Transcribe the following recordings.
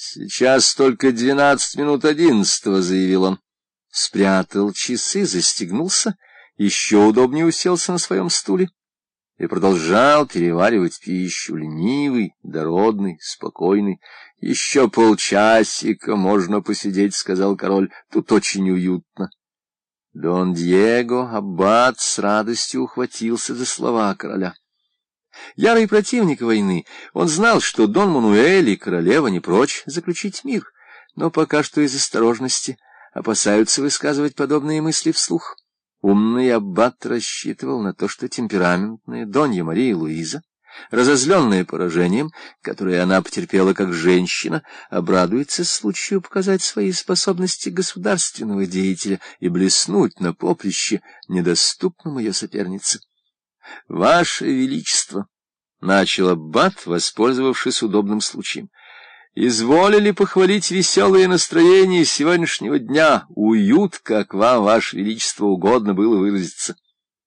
Сейчас только двенадцать минут одиннадцатого, — заявил он. Спрятал часы, застегнулся, еще удобнее уселся на своем стуле и продолжал переваривать пищу, ленивый, дородный, спокойный. — Еще полчасика можно посидеть, — сказал король, — тут очень уютно. Дон Диего Аббат с радостью ухватился за слова короля. Ярый противник войны, он знал, что Дон Мануэль и королева не прочь заключить мир, но пока что из осторожности опасаются высказывать подобные мысли вслух. Умный аббат рассчитывал на то, что темпераментная Донья Мария Луиза, разозленная поражением, которое она потерпела как женщина, обрадуется случаю показать свои способности государственного деятеля и блеснуть на поприще, недоступном ее сопернице. — Ваше Величество! — начал аббат, воспользовавшись удобным случаем — Изволили похвалить веселое настроение сегодняшнего дня, уют, как вам, ваше величество, угодно было выразиться.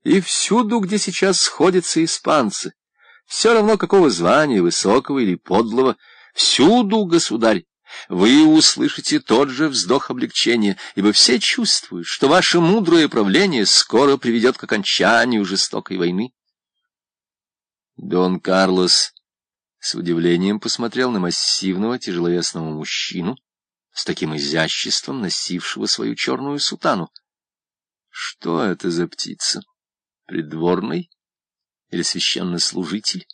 И всюду, где сейчас сходятся испанцы, все равно какого звания, высокого или подлого, всюду, государь, вы услышите тот же вздох облегчения, ибо все чувствуют, что ваше мудрое правление скоро приведет к окончанию жестокой войны. Дон Карлос с удивлением посмотрел на массивного тяжеловесного мужчину с таким изяществом, носившего свою черную сутану. Что это за птица? Придворный или священнослужитель?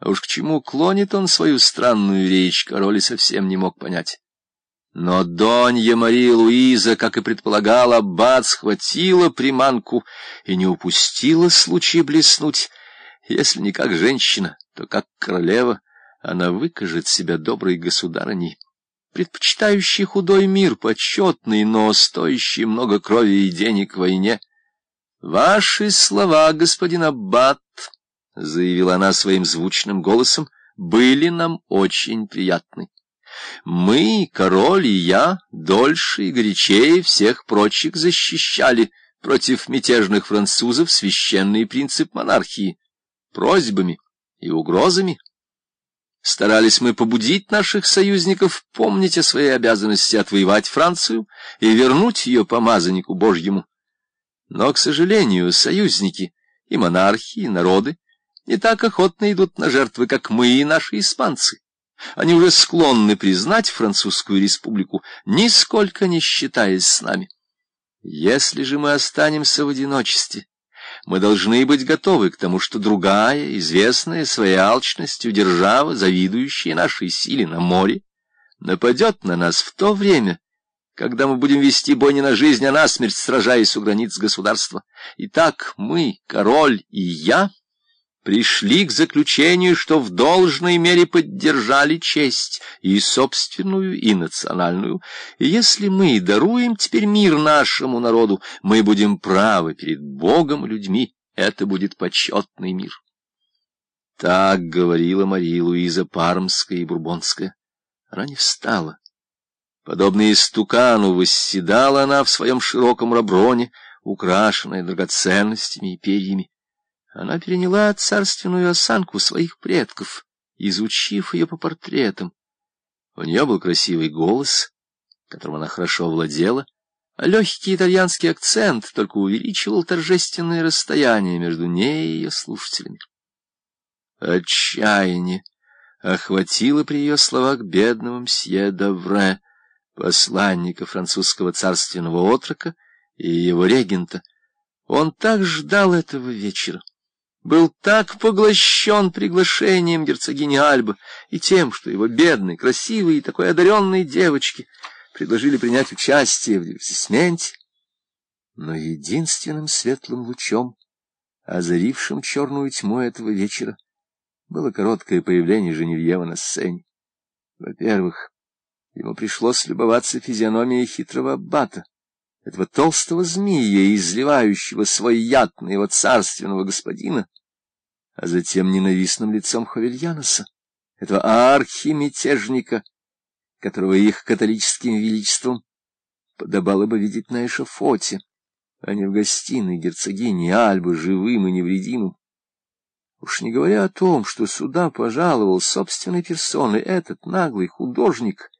А уж к чему клонит он свою странную речь, король и совсем не мог понять. Но Донья Мария Луиза, как и предполагал аббат, схватила приманку и не упустила случая блеснуть, если не как женщина, то как королева она выкажет себя доброй государыней, предпочитающей худой мир, почетный, но стоящий много крови и денег войне. «Ваши слова, господин Аббат», — заявила она своим звучным голосом, — «были нам очень приятны. Мы, король и я, дольше и горячее всех прочих защищали против мятежных французов священный принцип монархии просьбами и угрозами. Старались мы побудить наших союзников помнить о своей обязанности отвоевать Францию и вернуть ее помазаннику Божьему. Но, к сожалению, союзники и монархи, и народы не так охотно идут на жертвы, как мы и наши испанцы. Они уже склонны признать Французскую республику, нисколько не считаясь с нами. Если же мы останемся в одиночестве, мы должны быть готовы к тому, что другая, известная своей алчностью держава, завидующая нашей силе на море, нападет на нас в то время, когда мы будем вести бой не на жизнь, а на смерть, сражаясь у границ государства. Итак, мы, король и я, пришли к заключению, что в должной мере поддержали честь и собственную, и национальную, и если мы даруем теперь мир нашему народу, мы будем правы перед Богом и людьми, это будет почетный мир. Так говорила Мария Луиза Пармская и Бурбонская. Она не встала. Подобно истукану восседала она в своем широком раброне, украшенная драгоценностями и перьями. Она переняла царственную осанку своих предков, изучив ее по портретам. У нее был красивый голос, которым она хорошо владела, а легкий итальянский акцент только увеличивал торжественное расстояние между ней и ее слушателями. Отчаяние охватило при ее словах бедного мсье Давре, посланника французского царственного отрока и его регента. Он так ждал этого вечера был так поглощен приглашением герцогини Альбы и тем, что его бедной, красивой и такой одаренной девочке предложили принять участие в дивертисменте. Но единственным светлым лучом, озарившим черную тьму этого вечера, было короткое появление Женевьева на сцене. Во-первых, ему пришлось любоваться физиономией хитрого аббата, этого толстого змея, изливающего свой яд на его царственного господина, а затем ненавистным лицом Хавельяноса, этого архимятежника, которого их католическим величеством подобало бы видеть на эшафоте, а не в гостиной герцогини Альбы живым и невредимым. Уж не говоря о том, что сюда пожаловал собственной персоной этот наглый художник,